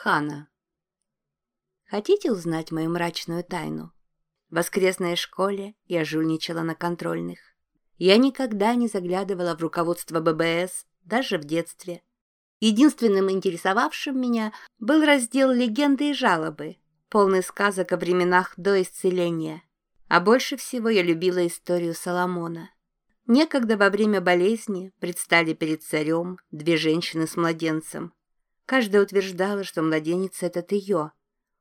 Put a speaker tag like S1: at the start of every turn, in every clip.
S1: Хана. Хотите узнать мою мрачную тайну? В воскресной школе я жульничала на контрольных. Я никогда не заглядывала в руководство ББС, даже в детстве. Единственным интересовавшим меня был раздел «Легенды и жалобы», полный сказок о временах до исцеления. А больше всего я любила историю Соломона. Некогда во время болезни предстали перед царем две женщины с младенцем – Каждая утверждала, что младенец этот ее.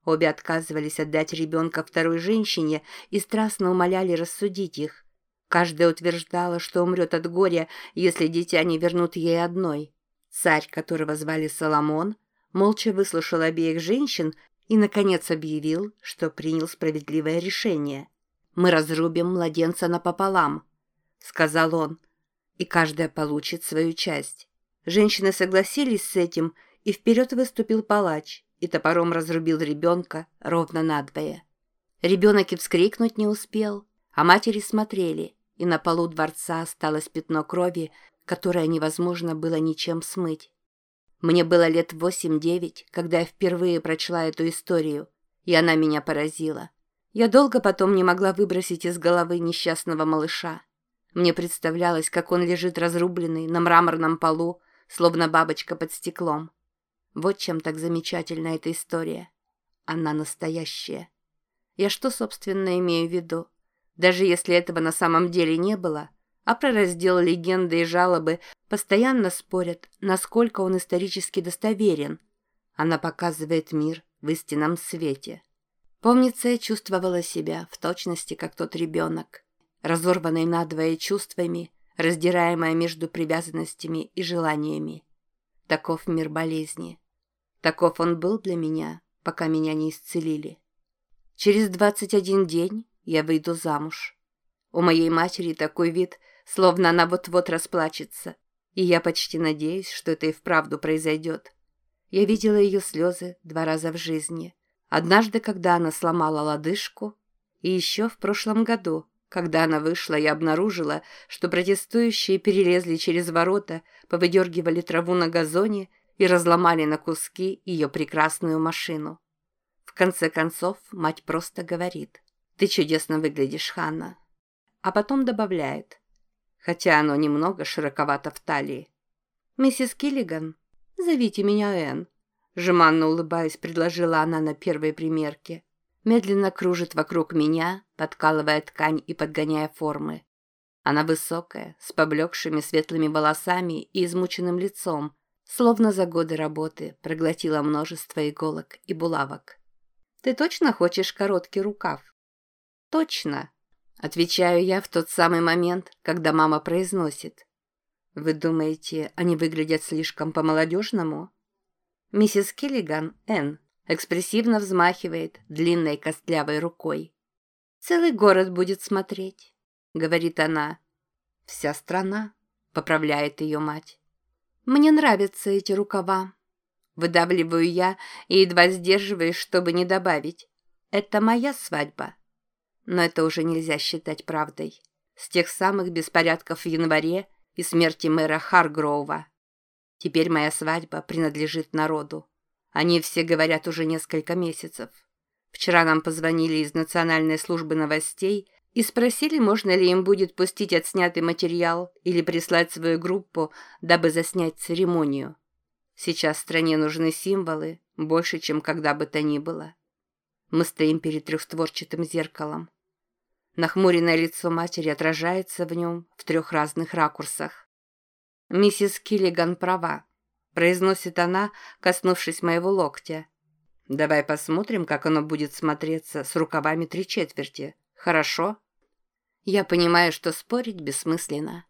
S1: Обе отказывались отдать ребенка второй женщине и страстно умоляли рассудить их. Каждая утверждала, что умрет от горя, если дитя не вернут ей одной. Царь, которого звали Соломон, молча выслушал обеих женщин и, наконец, объявил, что принял справедливое решение. «Мы разрубим младенца напополам», — сказал он, — «и каждая получит свою часть». Женщины согласились с этим — и вперед выступил палач и топором разрубил ребенка ровно надвое. Ребенок и вскрикнуть не успел, а матери смотрели, и на полу дворца осталось пятно крови, которое невозможно было ничем смыть. Мне было лет восемь-девять, когда я впервые прочла эту историю, и она меня поразила. Я долго потом не могла выбросить из головы несчастного малыша. Мне представлялось, как он лежит разрубленный на мраморном полу, словно бабочка под стеклом. Вот чем так замечательна эта история. Она настоящая. Я что, собственно, имею в виду? Даже если этого на самом деле не было, а про раздел легенды и жалобы постоянно спорят, насколько он исторически достоверен. Она показывает мир в истинном свете. Помнится, я чувствовала себя в точности, как тот ребенок, разорванный надвое чувствами, раздираемая между привязанностями и желаниями. Таков мир болезни. Таков он был для меня, пока меня не исцелили. Через 21 день я выйду замуж. У моей матери такой вид, словно она вот-вот расплачется, и я почти надеюсь, что это и вправду произойдет. Я видела ее слезы два раза в жизни. Однажды, когда она сломала лодыжку, и еще в прошлом году, когда она вышла и обнаружила, что протестующие перелезли через ворота, повыдергивали траву на газоне и разломали на куски ее прекрасную машину. В конце концов, мать просто говорит, «Ты чудесно выглядишь, Ханна». А потом добавляет, хотя оно немного широковато в талии. «Миссис Киллиган, зовите меня Энн», жеманно улыбаясь, предложила она на первой примерке. Медленно кружит вокруг меня, подкалывая ткань и подгоняя формы. Она высокая, с поблекшими светлыми волосами и измученным лицом, Словно за годы работы проглотила множество иголок и булавок. «Ты точно хочешь короткий рукав?» «Точно», — отвечаю я в тот самый момент, когда мама произносит. «Вы думаете, они выглядят слишком по-молодежному?» Миссис Киллиган, Н, экспрессивно взмахивает длинной костлявой рукой. «Целый город будет смотреть», — говорит она. «Вся страна», — поправляет ее мать. Мне нравятся эти рукава. Выдавливаю я и едва сдерживаюсь, чтобы не добавить. Это моя свадьба. Но это уже нельзя считать правдой. С тех самых беспорядков в январе и смерти мэра Харгроува. Теперь моя свадьба принадлежит народу. Они все говорят уже несколько месяцев. Вчера нам позвонили из Национальной службы новостей и спросили, можно ли им будет пустить отснятый материал или прислать свою группу, дабы заснять церемонию. Сейчас стране нужны символы, больше, чем когда бы то ни было. Мы стоим перед трехстворчатым зеркалом. Нахмуренное лицо матери отражается в нем в трех разных ракурсах. «Миссис Киллиган права», — произносит она, коснувшись моего локтя. «Давай посмотрим, как оно будет смотреться с рукавами три четверти. Хорошо?» Я понимаю, что спорить бессмысленно.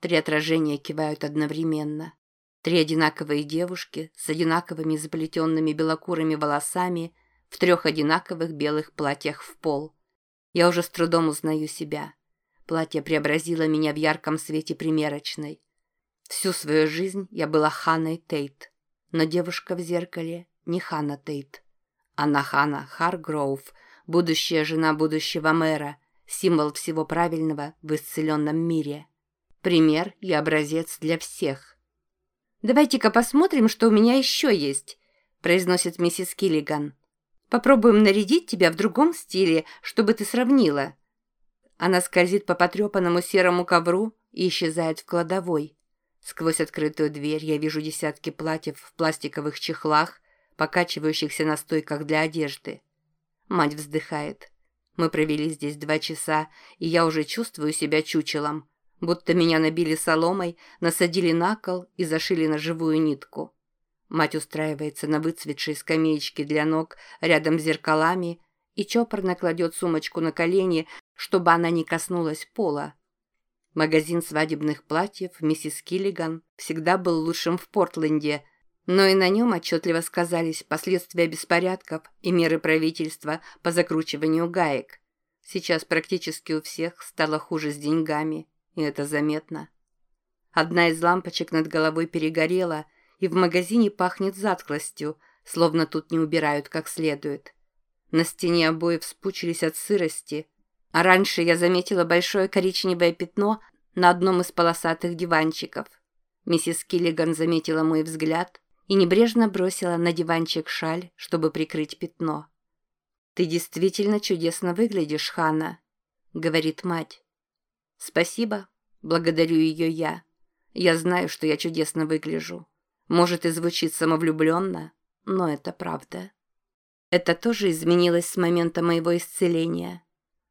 S1: Три отражения кивают одновременно. Три одинаковые девушки с одинаковыми заплетенными белокурыми волосами в трех одинаковых белых платьях в пол. Я уже с трудом узнаю себя. Платье преобразило меня в ярком свете примерочной. Всю свою жизнь я была Ханной Тейт. Но девушка в зеркале не Ханна Тейт. Она Ханна Харгроув, будущая жена будущего мэра – символ всего правильного в исцеленном мире. Пример и образец для всех. «Давайте-ка посмотрим, что у меня еще есть», — произносит миссис Киллиган. «Попробуем нарядить тебя в другом стиле, чтобы ты сравнила». Она скользит по потрепанному серому ковру и исчезает в кладовой. Сквозь открытую дверь я вижу десятки платьев в пластиковых чехлах, покачивающихся на стойках для одежды. Мать вздыхает. Мы провели здесь два часа, и я уже чувствую себя чучелом, будто меня набили соломой, насадили на кол и зашили на живую нитку. Мать устраивается на выцветшей скамеечке для ног рядом с зеркалами и чопорно кладет сумочку на колени, чтобы она не коснулась пола. Магазин свадебных платьев миссис Киллиган всегда был лучшим в Портленде – но и на нем отчетливо сказались последствия беспорядков и меры правительства по закручиванию гаек. Сейчас практически у всех стало хуже с деньгами, и это заметно. Одна из лампочек над головой перегорела, и в магазине пахнет затхлостью, словно тут не убирают как следует. На стене обои вспучились от сырости, а раньше я заметила большое коричневое пятно на одном из полосатых диванчиков. Миссис Киллиган заметила мой взгляд и небрежно бросила на диванчик шаль, чтобы прикрыть пятно. «Ты действительно чудесно выглядишь, Ханна», — говорит мать. «Спасибо, благодарю ее я. Я знаю, что я чудесно выгляжу. Может и звучит самовлюбленно, но это правда». Это тоже изменилось с момента моего исцеления.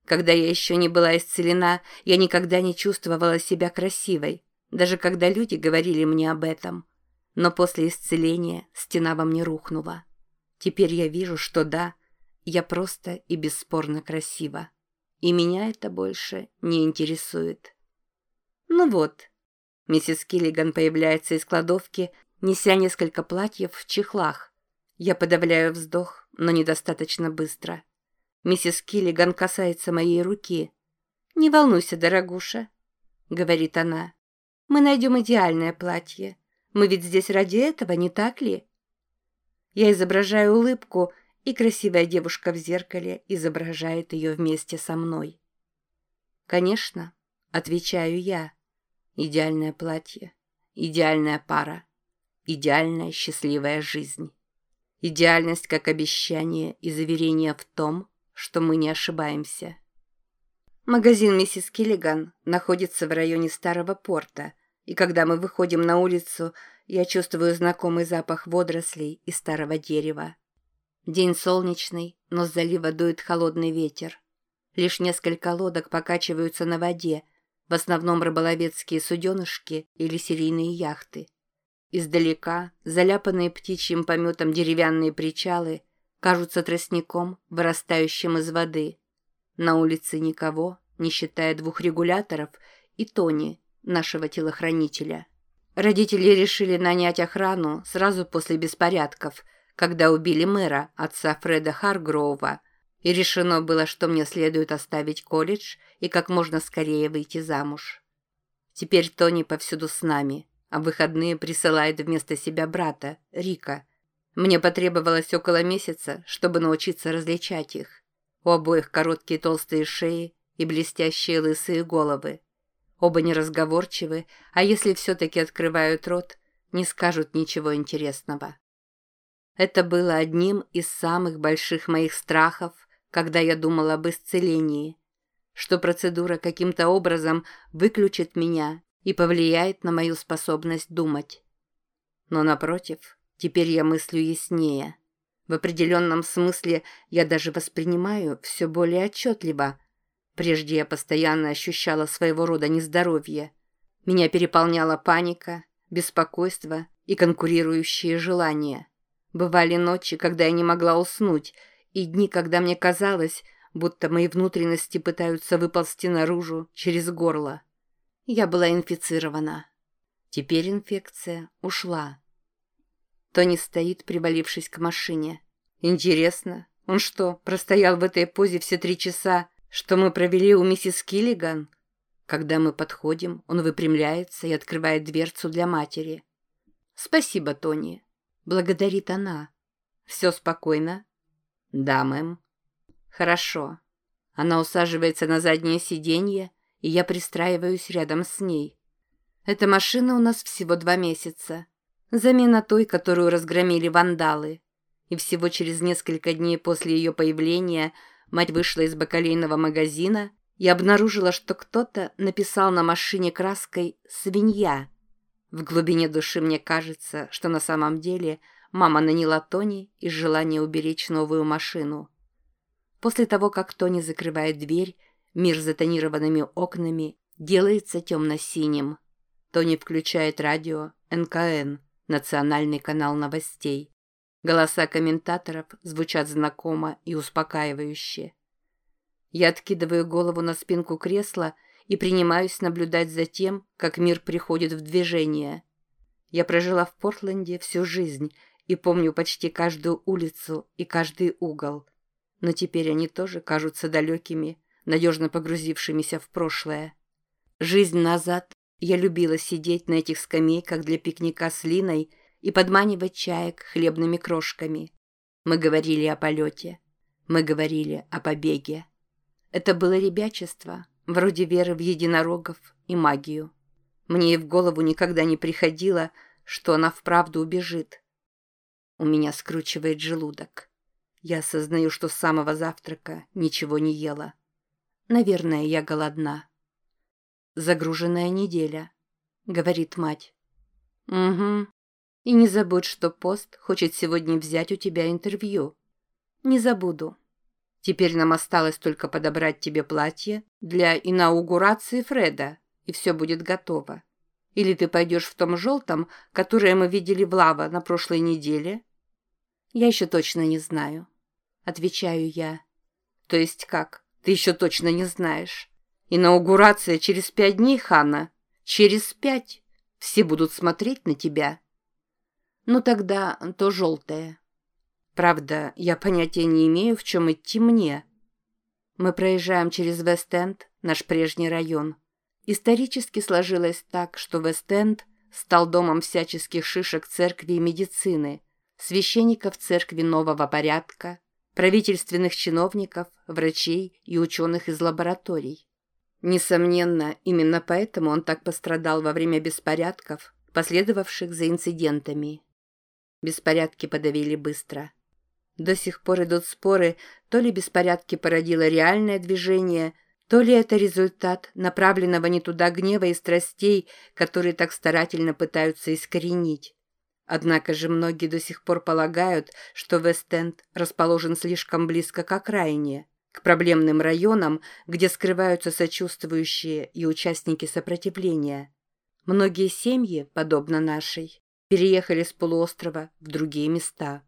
S1: Когда я еще не была исцелена, я никогда не чувствовала себя красивой, даже когда люди говорили мне об этом. Но после исцеления стена во мне рухнула. Теперь я вижу, что да, я просто и бесспорно красива. И меня это больше не интересует. Ну вот, миссис Киллиган появляется из кладовки, неся несколько платьев в чехлах. Я подавляю вздох, но недостаточно быстро. Миссис Киллиган касается моей руки. «Не волнуйся, дорогуша», — говорит она. «Мы найдем идеальное платье. Мы ведь здесь ради этого, не так ли? Я изображаю улыбку, и красивая девушка в зеркале изображает ее вместе со мной. Конечно, отвечаю я. Идеальное платье, идеальная пара, идеальная счастливая жизнь. Идеальность как обещание и заверение в том, что мы не ошибаемся. Магазин миссис Киллиган находится в районе Старого порта – и когда мы выходим на улицу, я чувствую знакомый запах водорослей и старого дерева. День солнечный, но с залива дует холодный ветер. Лишь несколько лодок покачиваются на воде, в основном рыболовецкие суденышки или серийные яхты. Издалека, заляпанные птичьим пометом деревянные причалы, кажутся тростником, вырастающим из воды. На улице никого, не считая двух регуляторов, и Тони, нашего телохранителя. Родители решили нанять охрану сразу после беспорядков, когда убили мэра, отца Фреда Харгроува, и решено было, что мне следует оставить колледж и как можно скорее выйти замуж. Теперь Тони повсюду с нами, а выходные присылает вместо себя брата, Рика. Мне потребовалось около месяца, чтобы научиться различать их. У обоих короткие толстые шеи и блестящие лысые головы. Оба неразговорчивы, а если все-таки открывают рот, не скажут ничего интересного. Это было одним из самых больших моих страхов, когда я думала об исцелении, что процедура каким-то образом выключит меня и повлияет на мою способность думать. Но, напротив, теперь я мыслю яснее. В определенном смысле я даже воспринимаю все более отчетливо – Прежде я постоянно ощущала своего рода нездоровье. Меня переполняла паника, беспокойство и конкурирующие желания. Бывали ночи, когда я не могла уснуть, и дни, когда мне казалось, будто мои внутренности пытаются выползти наружу через горло. Я была инфицирована. Теперь инфекция ушла. Тони стоит, привалившись к машине. Интересно, он что, простоял в этой позе все три часа, что мы провели у миссис Киллиган. Когда мы подходим, он выпрямляется и открывает дверцу для матери. «Спасибо, Тони», — благодарит она. «Все спокойно?» «Да, мэм». «Хорошо». Она усаживается на заднее сиденье, и я пристраиваюсь рядом с ней. Эта машина у нас всего два месяца. Замена той, которую разгромили вандалы. и всего через несколько дней после ее появления мать вышла из бакалейного магазина и обнаружила, что кто-то написал на машине краской «свинья». В глубине души мне кажется, что на самом деле мама наняла Тони из желания уберечь новую машину. После того, как Тони закрывает дверь, мир с затонированными окнами делается темно-синим. Тони включает радио НКН, национальный канал новостей. Голоса комментаторов звучат знакомо и успокаивающе. Я откидываю голову на спинку кресла и принимаюсь наблюдать за тем, как мир приходит в движение. Я прожила в Портленде всю жизнь и помню почти каждую улицу и каждый угол. Но теперь они тоже кажутся далекими, надежно погрузившимися в прошлое. Жизнь назад я любила сидеть на этих скамейках для пикника с Линой и подманивать чаек хлебными крошками. Мы говорили о полете. Мы говорили о побеге. Это было ребячество, вроде веры в единорогов и магию. Мне и в голову никогда не приходило, что она вправду убежит. У меня скручивает желудок. Я осознаю, что с самого завтрака ничего не ела. Наверное, я голодна. Загруженная неделя, говорит мать. Угу. И не забудь, что пост хочет сегодня взять у тебя интервью. Не забуду. Теперь нам осталось только подобрать тебе платье для инаугурации Фреда, и все будет готово. Или ты пойдешь в том желтом, которое мы видели в Лава на прошлой неделе? Я еще точно не знаю. Отвечаю я. То есть как? Ты еще точно не знаешь. Инаугурация через пять дней, Ханна. Через пять. Все будут смотреть на тебя. Ну тогда то желтое. Правда, я понятия не имею, в чем идти мне. Мы проезжаем через Вест-Энд, наш прежний район. Исторически сложилось так, что Вест-Энд стал домом всяческих шишек церкви и медицины, священников церкви нового порядка, правительственных чиновников, врачей и ученых из лабораторий. Несомненно, именно поэтому он так пострадал во время беспорядков, последовавших за инцидентами. Беспорядки подавили быстро. До сих пор идут споры, то ли беспорядки породило реальное движение, то ли это результат направленного не туда гнева и страстей, которые так старательно пытаются искоренить. Однако же многие до сих пор полагают, что Вест-Энд расположен слишком близко к окраине – к проблемным районам, где скрываются сочувствующие и участники сопротивления. Многие семьи, подобно нашей, переехали с полуострова в другие места.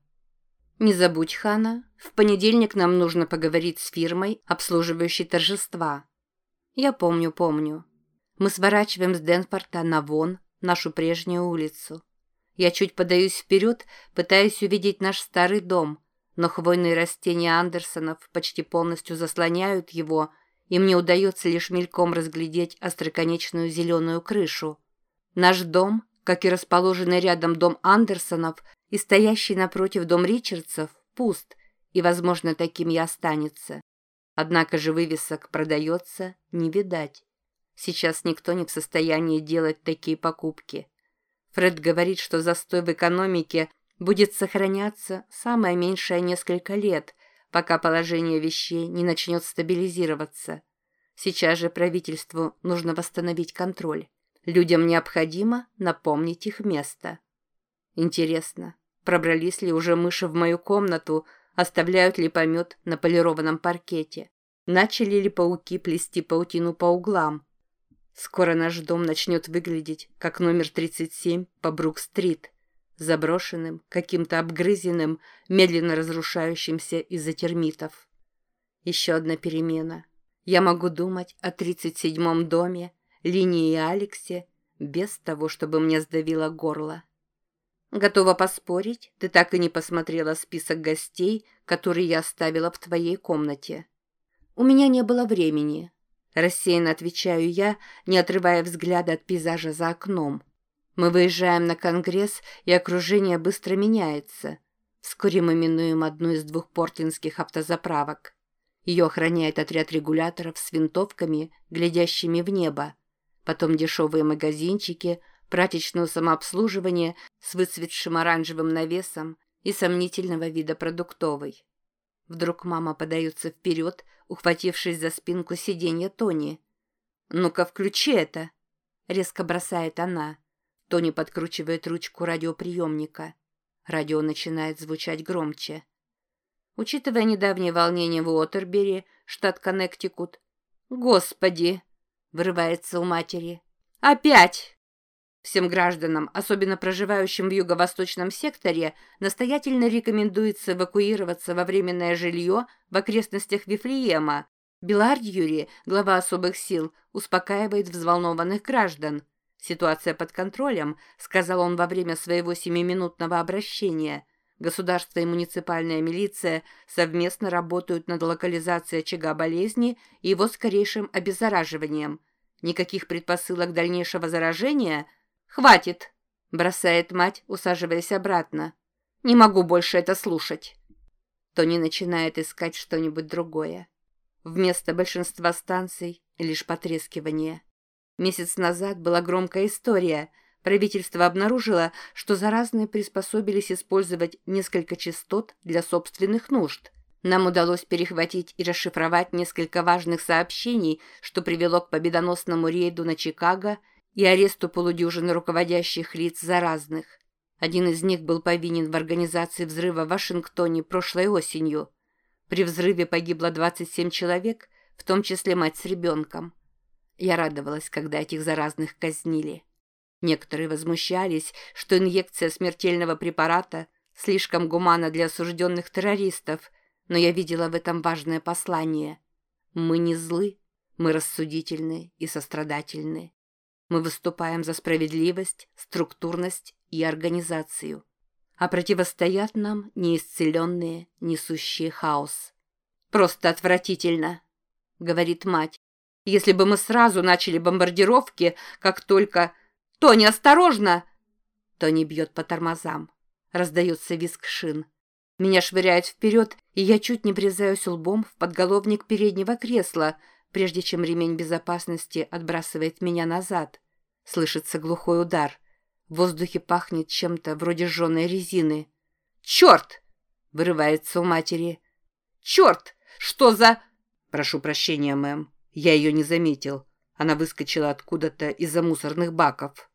S1: Не забудь, Хана, в понедельник нам нужно поговорить с фирмой, обслуживающей торжества. Я помню, помню. Мы сворачиваем с Денфорта на Вон, нашу прежнюю улицу. Я чуть подаюсь вперед, пытаясь увидеть наш старый дом – но хвойные растения Андерсонов почти полностью заслоняют его, и мне удается лишь мельком разглядеть остроконечную зеленую крышу. Наш дом, как и расположенный рядом дом Андерсонов и стоящий напротив дом Ричардсов, пуст, и, возможно, таким и останется. Однако же вывесок продается не видать. Сейчас никто не в состоянии делать такие покупки. Фред говорит, что застой в экономике будет сохраняться самое меньшее несколько лет, пока положение вещей не начнет стабилизироваться. Сейчас же правительству нужно восстановить контроль. Людям необходимо напомнить их место. Интересно, пробрались ли уже мыши в мою комнату, оставляют ли помет на полированном паркете? Начали ли пауки плести паутину по углам? Скоро наш дом начнет выглядеть, как номер 37 по Брук-стрит – заброшенным, каким-то обгрызенным, медленно разрушающимся из-за термитов. Еще одна перемена. Я могу думать о тридцать седьмом доме, Линии и Алексе, без того, чтобы мне сдавило горло. Готова поспорить, ты так и не посмотрела список гостей, которые я оставила в твоей комнате. У меня не было времени. Рассеянно отвечаю я, не отрывая взгляда от пейзажа за окном. Мы выезжаем на Конгресс, и окружение быстро меняется. Вскоре мы минуем одну из двух портлинских автозаправок. Ее охраняет отряд регуляторов с винтовками, глядящими в небо. Потом дешевые магазинчики, прачечное самообслуживание с выцветшим оранжевым навесом и сомнительного вида продуктовый. Вдруг мама подается вперед, ухватившись за спинку сиденья Тони. «Ну-ка, включи это!» — резко бросает она. Тони подкручивает ручку радиоприемника. Радио начинает звучать громче. Учитывая недавнее волнение в Уотербери, штат Коннектикут. «Господи!» — вырывается у матери. «Опять!» Всем гражданам, особенно проживающим в юго-восточном секторе, настоятельно рекомендуется эвакуироваться во временное жилье в окрестностях Вифлеема. Белард Юрий, глава особых сил, успокаивает взволнованных граждан. «Ситуация под контролем», — сказал он во время своего семиминутного обращения. Государство и муниципальная милиция совместно работают над локализацией очага болезни и его скорейшим обеззараживанием. Никаких предпосылок дальнейшего заражения — «Хватит!» — бросает мать, усаживаясь обратно. «Не могу больше это слушать!» Тони начинает искать что-нибудь другое. Вместо большинства станций лишь потрескивание. Месяц назад была громкая история. Правительство обнаружило, что заразные приспособились использовать несколько частот для собственных нужд. Нам удалось перехватить и расшифровать несколько важных сообщений, что привело к победоносному рейду на Чикаго и аресту полудюжины руководящих лиц заразных. Один из них был повинен в организации взрыва в Вашингтоне прошлой осенью. При взрыве погибло 27 человек, в том числе мать с ребенком. Я радовалась, когда этих заразных казнили. Некоторые возмущались, что инъекция смертельного препарата слишком гуманна для осужденных террористов, но я видела в этом важное послание. Мы не злы, мы рассудительны и сострадательны. Мы выступаем за справедливость, структурность и организацию. А противостоят нам неисцеленные, несущие хаос. «Просто отвратительно», — говорит мать. «Если бы мы сразу начали бомбардировки, как только...» «Тони, осторожно!» Тони бьет по тормозам. Раздается визг шин. Меня швыряет вперед, и я чуть не врезаюсь лбом в подголовник переднего кресла, прежде чем ремень безопасности отбрасывает меня назад. Слышится глухой удар. В воздухе пахнет чем-то вроде жженой резины. «Черт!» — вырывается у матери. «Черт! Что за...» «Прошу прощения, мэм. Я ее не заметил. Она выскочила откуда-то из-за мусорных баков».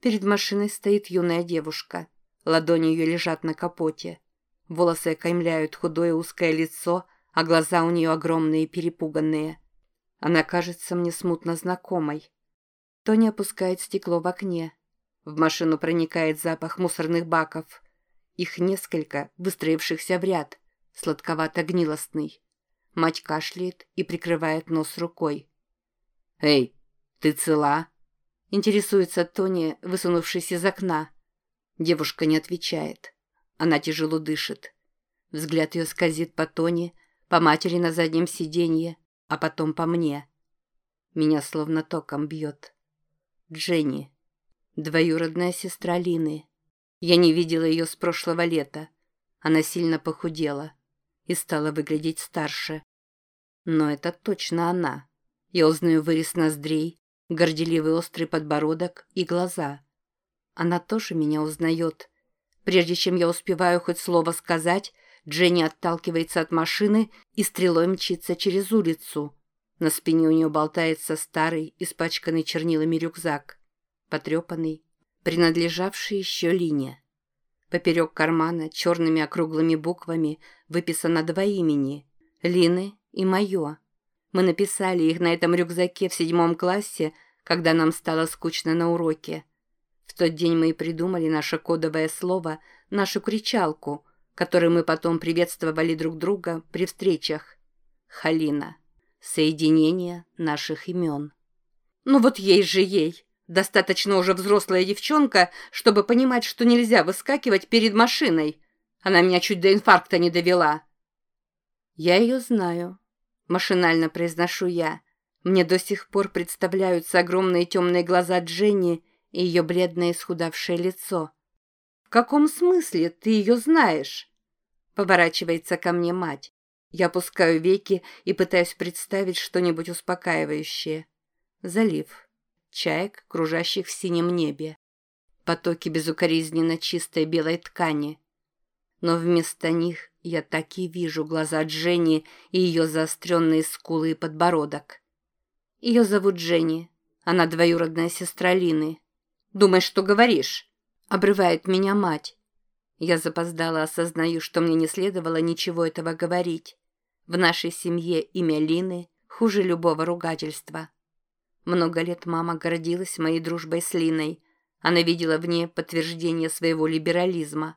S1: Перед машиной стоит юная девушка. Ладони ее лежат на капоте. Волосы окаймляют худое узкое лицо, а глаза у нее огромные и перепуганные. Она кажется мне смутно знакомой. Тони опускает стекло в окне. В машину проникает запах мусорных баков. Их несколько, выстроившихся в ряд, сладковато-гнилостный. Мать кашляет и прикрывает нос рукой. «Эй, ты цела?» Интересуется Тони, высунувшись из окна. Девушка не отвечает. Она тяжело дышит. Взгляд ее скользит по Тони, по матери на заднем сиденье, а потом по мне. Меня словно током бьет. Дженни. Двоюродная сестра Лины. Я не видела ее с прошлого лета. Она сильно похудела и стала выглядеть старше. Но это точно она. Я узнаю вырез ноздрей, горделивый острый подбородок и глаза. Она тоже меня узнает. Прежде чем я успеваю хоть слово сказать, Дженни отталкивается от машины и стрелой мчится через улицу. На спине у нее болтается старый, испачканный чернилами рюкзак, потрепанный, принадлежавший еще Лине. Поперек кармана черными округлыми буквами выписано два имени — Лины и мое. Мы написали их на этом рюкзаке в седьмом классе, когда нам стало скучно на уроке. В тот день мы и придумали наше кодовое слово, нашу кричалку — которой мы потом приветствовали друг друга при встречах. Халина. Соединение наших имен. Ну вот ей же ей. Достаточно уже взрослая девчонка, чтобы понимать, что нельзя выскакивать перед машиной. Она меня чуть до инфаркта не довела. Я ее знаю. Машинально произношу я. Мне до сих пор представляются огромные темные глаза Дженни и ее бледное исхудавшее лицо. «В каком смысле ты ее знаешь?» Поворачивается ко мне мать. Я опускаю веки и пытаюсь представить что-нибудь успокаивающее. Залив. Чаек, кружащих в синем небе. Потоки безукоризненно чистой белой ткани. Но вместо них я так и вижу глаза Дженни и ее заостренные скулы и подбородок. Ее зовут Дженни. Она двоюродная сестра Лины. «Думаешь, что говоришь?» — обрывает меня мать. Я запоздала осознаю, что мне не следовало ничего этого говорить. В нашей семье имя Лины хуже любого ругательства. Много лет мама гордилась моей дружбой с Линой. Она видела в ней подтверждение своего либерализма.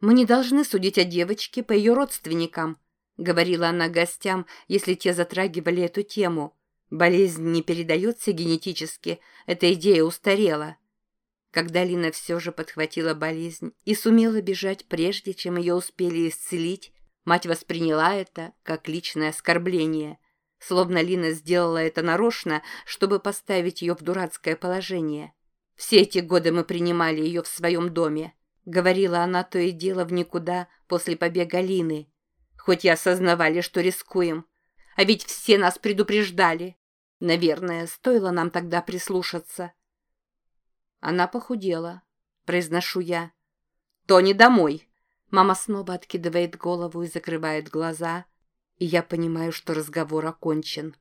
S1: «Мы не должны судить о девочке по ее родственникам», — говорила она гостям, если те затрагивали эту тему. «Болезнь не передается генетически, эта идея устарела». Когда Лина все же подхватила болезнь и сумела бежать прежде, чем ее успели исцелить, мать восприняла это как личное оскорбление, словно Лина сделала это нарочно, чтобы поставить ее в дурацкое положение. «Все эти годы мы принимали ее в своем доме», — говорила она то и дело в никуда после побега Лины. «Хоть и осознавали, что рискуем. А ведь все нас предупреждали. Наверное, стоило нам тогда прислушаться». Она похудела, произношу я. «Тони, домой!» Мама снова откидывает голову и закрывает глаза, и я понимаю, что разговор окончен.